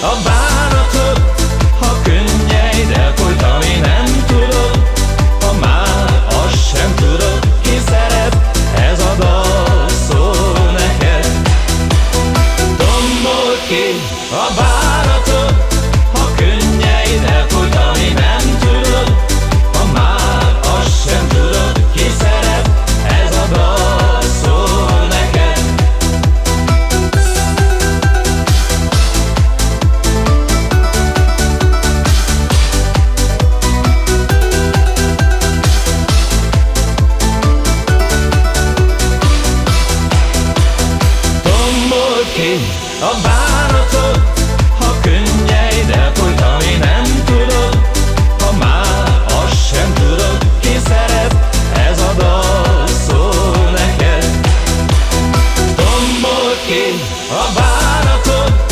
ki a bánatod Ha könnyeidet mondj, ami nem tudod. Ha már azt sem tudod, ki Ez a dal szól neked. Dombolt a bánatod